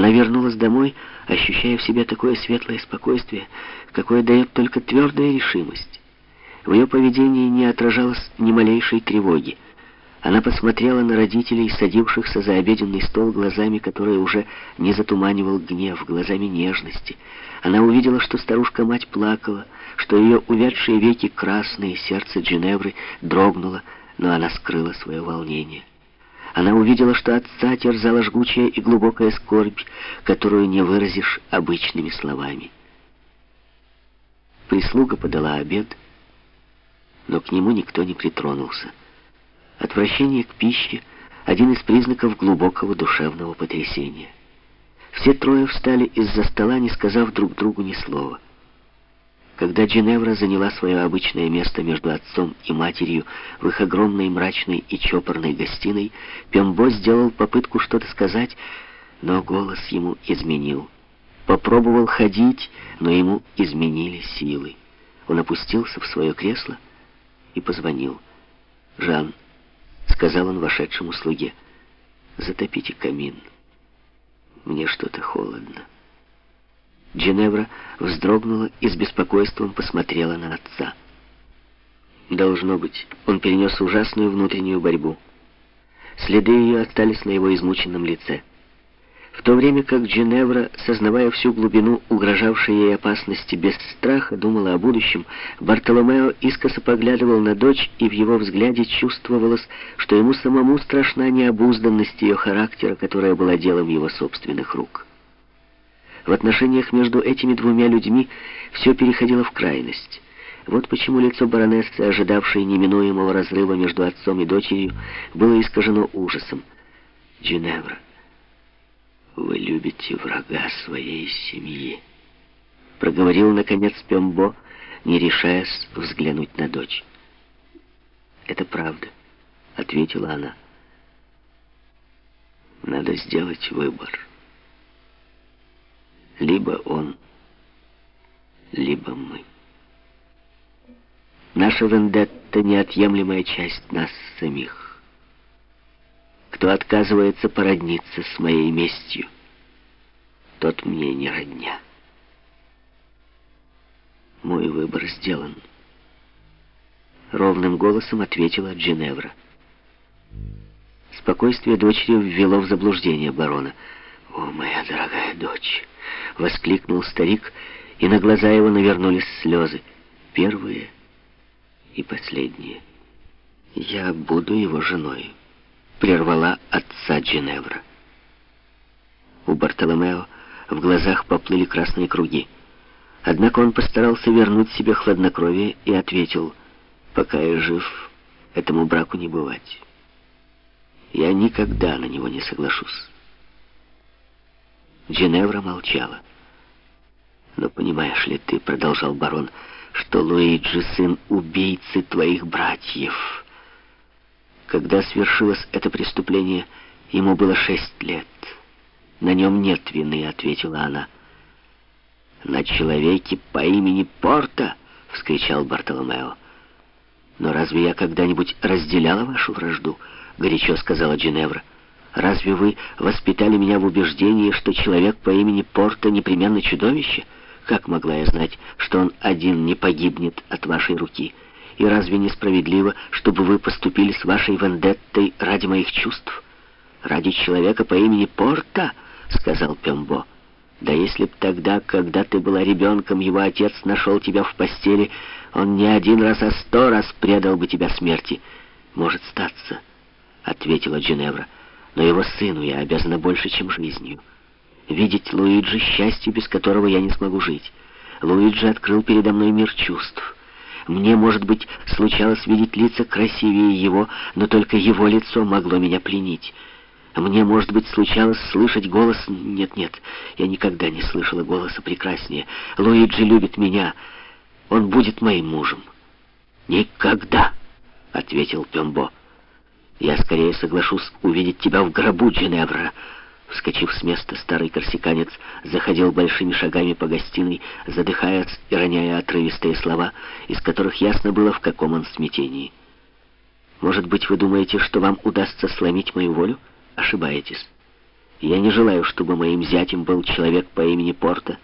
Она вернулась домой, ощущая в себе такое светлое спокойствие, какое дает только твердая решимость. В ее поведении не отражалось ни малейшей тревоги. Она посмотрела на родителей, садившихся за обеденный стол глазами, которые уже не затуманивал гнев, глазами нежности. Она увидела, что старушка-мать плакала, что ее увядшие веки красные, сердце Джиневры дрогнуло, но она скрыла свое волнение. Она увидела, что отца терзала жгучая и глубокая скорбь, которую не выразишь обычными словами. Прислуга подала обед, но к нему никто не притронулся. Отвращение к пище — один из признаков глубокого душевного потрясения. Все трое встали из-за стола, не сказав друг другу ни слова. Когда Джиневра заняла свое обычное место между отцом и матерью в их огромной мрачной и чопорной гостиной, Пембо сделал попытку что-то сказать, но голос ему изменил. Попробовал ходить, но ему изменили силы. Он опустился в свое кресло и позвонил. «Жан», — сказал он вошедшему слуге, — «затопите камин. Мне что-то холодно». Джиневра вздрогнула и с беспокойством посмотрела на отца. Должно быть, он перенес ужасную внутреннюю борьбу. Следы ее остались на его измученном лице. В то время как Джиневра, сознавая всю глубину угрожавшей ей опасности, без страха думала о будущем, Бартоломео искоса поглядывал на дочь, и в его взгляде чувствовалось, что ему самому страшна необузданность ее характера, которая была делом его собственных рук. В отношениях между этими двумя людьми все переходило в крайность. Вот почему лицо баронессы, ожидавшей неминуемого разрыва между отцом и дочерью, было искажено ужасом. «Джиневра, вы любите врага своей семьи», — проговорил, наконец, Пембо, не решаясь взглянуть на дочь. «Это правда», — ответила она. «Надо сделать выбор». Либо он, либо мы. Наша вендетта — неотъемлемая часть нас самих. Кто отказывается породниться с моей местью, тот мне не родня. Мой выбор сделан. Ровным голосом ответила Джиневра. Спокойствие дочери ввело в заблуждение барона. «О, моя дорогая дочь!» — воскликнул старик, и на глаза его навернулись слезы. Первые и последние. «Я буду его женой», — прервала отца Джиневра. У Бартоломео в глазах поплыли красные круги. Однако он постарался вернуть себе хладнокровие и ответил, «Пока я жив, этому браку не бывать. Я никогда на него не соглашусь». Джиневра молчала. «Но понимаешь ли ты, — продолжал барон, — что Луиджи — сын убийцы твоих братьев. Когда свершилось это преступление, ему было шесть лет. На нем нет вины, — ответила она. «На человеке по имени Порта!» — вскричал Бартоломео. «Но разве я когда-нибудь разделяла вашу вражду?» — горячо сказала Джиневра. Разве вы воспитали меня в убеждении, что человек по имени Порта непременно чудовище? Как могла я знать, что он один не погибнет от вашей руки? И разве несправедливо, чтобы вы поступили с вашей вендеттой ради моих чувств? Ради человека по имени Порта, сказал Пембо. Да если б тогда, когда ты была ребенком, его отец нашел тебя в постели, он не один раз, а сто раз предал бы тебя смерти. Может статься, ответила Джиневра но его сыну я обязана больше, чем жизнью. Видеть Луиджи — счастье, без которого я не смогу жить. Луиджи открыл передо мной мир чувств. Мне, может быть, случалось видеть лица красивее его, но только его лицо могло меня пленить. Мне, может быть, случалось слышать голос... Нет-нет, я никогда не слышала голоса прекраснее. Луиджи любит меня. Он будет моим мужем. «Никогда!» — ответил Пембо. Я скорее соглашусь увидеть тебя в гробу, Джиневра. Вскочив с места, старый корсиканец заходил большими шагами по гостиной, задыхаясь и роняя отрывистые слова, из которых ясно было, в каком он смятении. «Может быть, вы думаете, что вам удастся сломить мою волю? Ошибаетесь. Я не желаю, чтобы моим зятем был человек по имени Порта.